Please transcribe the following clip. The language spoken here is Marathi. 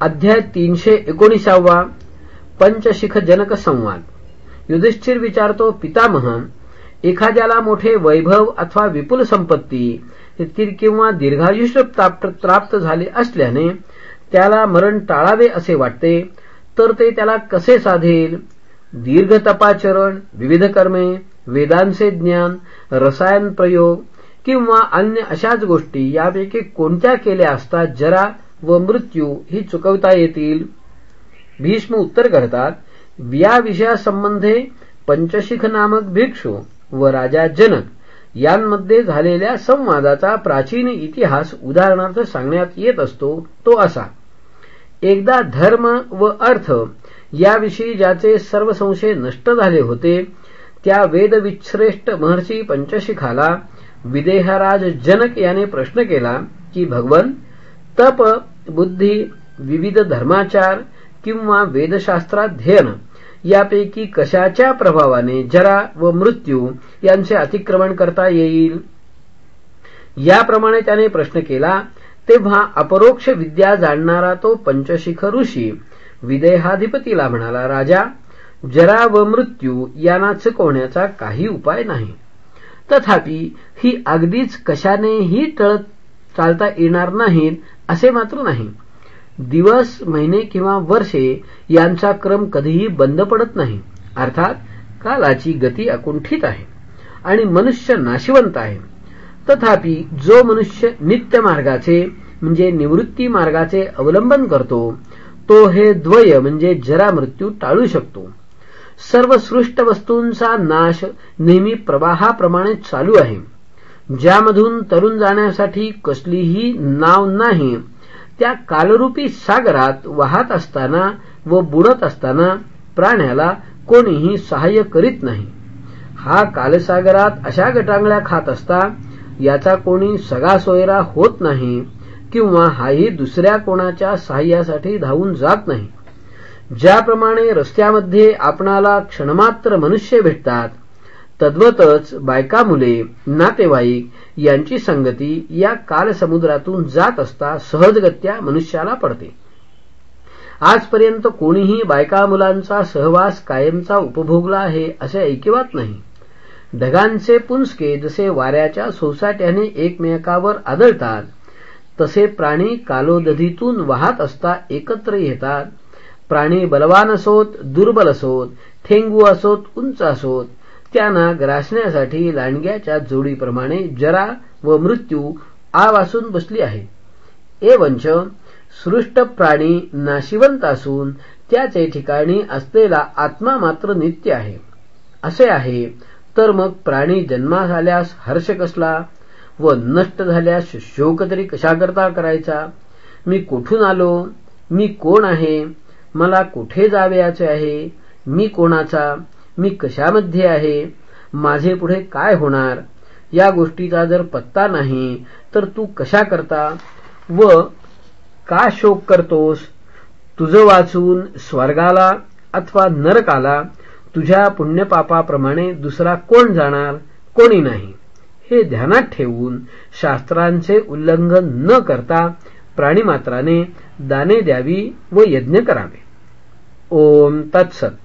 अध्याय तीनशे एकोणीसावा पंचशिख जनक संवाद. युधिष्ठिर विचारतो पितामह एखाद्याला मोठे वैभव अथवा विपुल संपत्ती किंवा दीर्घायुष्य प्राप्त झाले असल्याने त्याला मरण टाळावे असे वाटते तर ते त्याला कसे साधेल? दीर्घ तपाचरण विविध कर्मे वेदांचे ज्ञान रसायन प्रयोग किंवा अन्य अशाच गोष्टी यापैकी कोणत्या केल्या असता जरा व मृत्यू ही चुकवता येतील. भीष्म उत्तर करतात या विषयासंबंधे पंचशिख नामक भिक्षू व राजा जनक यांमध्ये झालेल्या संवादाचा प्राचीन इतिहास उदाहरणार्थ सांगण्यात येत असतो तो असा. एकदा धर्म व अर्थ याविषयी ज्याचे सर्व संशय नष्ट झाले होते त्या वेदविश्रेष्ठ महर्षी पंचशिखाला विदेहराज जनक याने प्रश्न केला की भगवन तप बुद्धी विविध धर्माचार किंवा वेदशास्त्राध्ययन यापैकी कशाच्या प्रभावाने जरा व मृत्यू यांचे अतिक्रमण करता येईल? याप्रमाणे त्याने प्रश्न केला तेव्हा अपरोक्ष विद्या जाणणारा तो पंचशिख ऋषी विदेहाधिपतीला म्हणाला राजा जरा व मृत्यू यांना चुकवण्याचा काही उपाय नाही. तथापि ही अगदीच कशानेही टळत चालता येणार नाहीत असे मात्र नाही. दिवस महिने किंवा वर्षे यांचा क्रम कधीही बंद पडत नाही. अर्थात कालाची गती अकुंठित आहे आणि मनुष्य नाशिवंत आहे. तथापि जो मनुष्य नित्य मार्गाचे म्हणजे निवृत्ती मार्गाचे अवलंबन करतो तो हे द्वय म्हणजे जरा मृत्यू टाळू शकतो. सर्व सृष्ट वस्तूंचा नाश नेहमी प्रवाहाप्रमाणे चालू आहे. ज्यामधून तरुण जाण्यासाठी कसलीही नाव नाही त्या कालरूपी सागरात वाहत असताना व बुडत असताना प्राण्याला कोणीही सहाय्य करीत नाही. हा कालसागरात अशा गटांगळ्या खात असता याचा कोणी सगा सोयरा होत नाही किंवा हाही दुसऱ्या कोणाच्या सहाय्यासाठी धावून जात नाही. ज्याप्रमाणे रस्त्यामध्ये आपणाला क्षणमात्र मनुष्य भेटतात तद्वतच बायका मुले नातेवाईक यांची संगती या कालसमुद्रातून जात असता सहजगत्या मनुष्याला पडते. आजपर्यंत कोणीही बायका मुलांचा सहवास कायमचा उपभोगला आहे असे ऐकिवात नाही. ढगांचे पुंसके जसे वाऱ्याच्या सोसाट्याने एकमेकावर आदळतात तसे प्राणी कालोदधीतून वाहत असता एकत्र येतात. प्राणी बलवान असोत दुर्बल असोत ठेंगू असोत उंच असोत त्यांना ग्रासण्यासाठी लांडग्याच्या जोडीप्रमाणे जरा व मृत्यू आवासून बसली आहे. एवंच सृष्ट प्राणी नाशिवंत असून त्याचे ठिकाणी असलेला आत्मा मात्र नित्य आहे. असे आहे तर मग प्राणी जन्मा झाल्यास हर्ष कसला? व नष्ट झाल्यास शोक तरी कशाकरता करायचा? मी कुठून आलो? मी कोण आहे? मला कुठे जावयाचे आहे? मी कोणाचा? मी कशामध्ये आहे? माझे पुढे काय होणार? या गोष्टीचा जर पत्ता नाही तर तू कशा करता? व का शोक करतोस? तुझं वाचून स्वर्गाला अथवा नरकाला तुझ्या पुण्यपापाप्रमाणे दुसरा कोण जाणार कोणी नाही? हे ध्यानात ठेवून शास्त्रांचे उल्लंघन न करता प्राणीमात्राने दाने द्यावी व यज्ञ करावे. ओम तत्सत.